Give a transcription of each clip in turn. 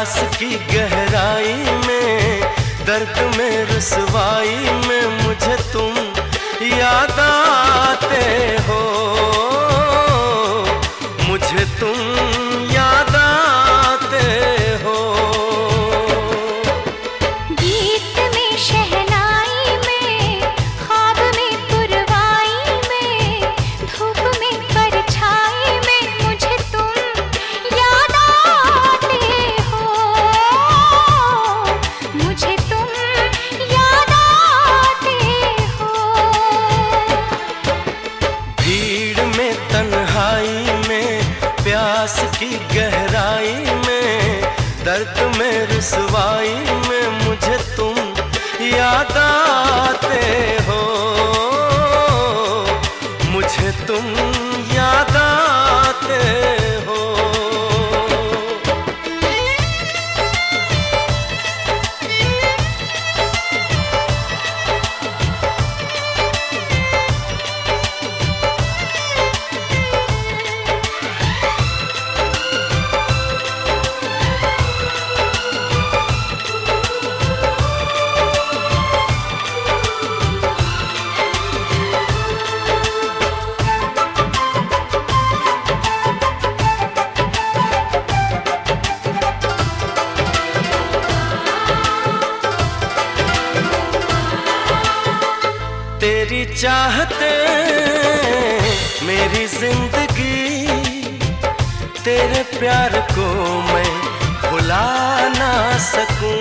प्यास की गहराई में दर्द में रसवाई में मुझे तुम याद तन्हाई में प्यास की गहराई में दर्द में रसवाई में तेरी चाहते मेरी ज़िंदगी, तेरे प्यार को मैं भुला ना सकूँ।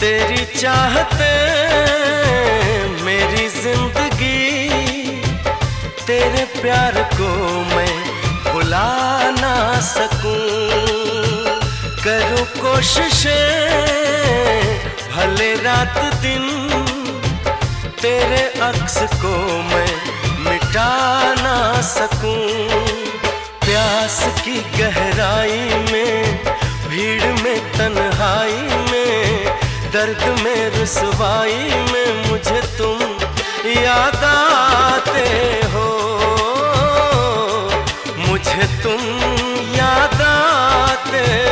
तेरी चाहते मेरी ज़िंदगी, तेरे प्यार को मैं भुला ना सकूँ। कोशिशें, भले रात दिन तेरे अक्स को मैं मिटा ना सकूँ। प्यास की गहराई में, भीड़ में, तन्हाई में, दर्द में, रसवाई में मुझे तुम याद आते हो। मुझे तुम याद आते हो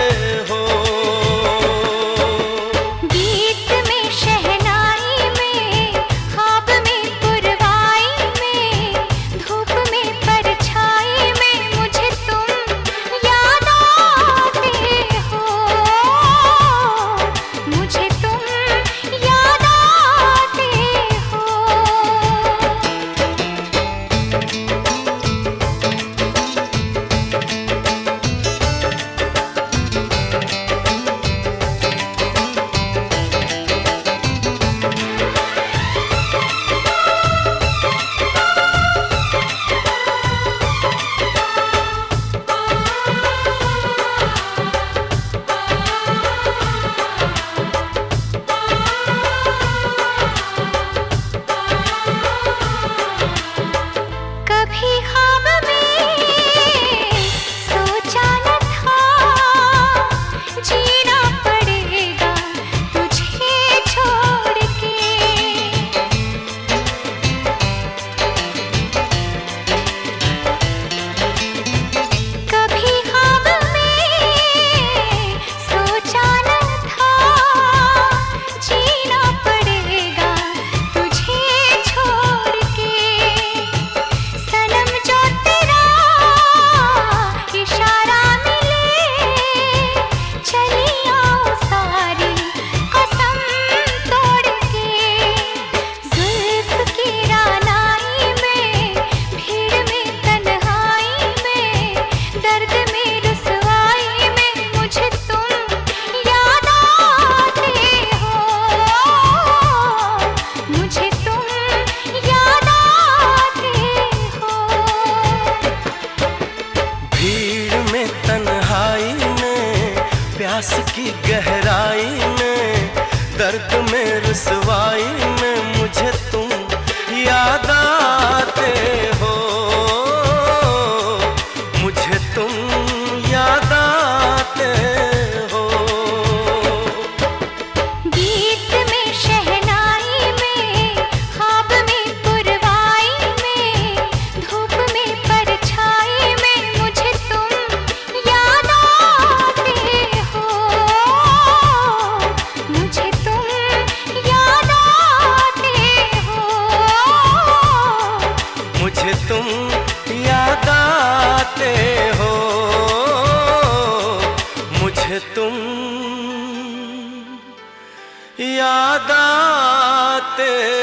तुम याद आते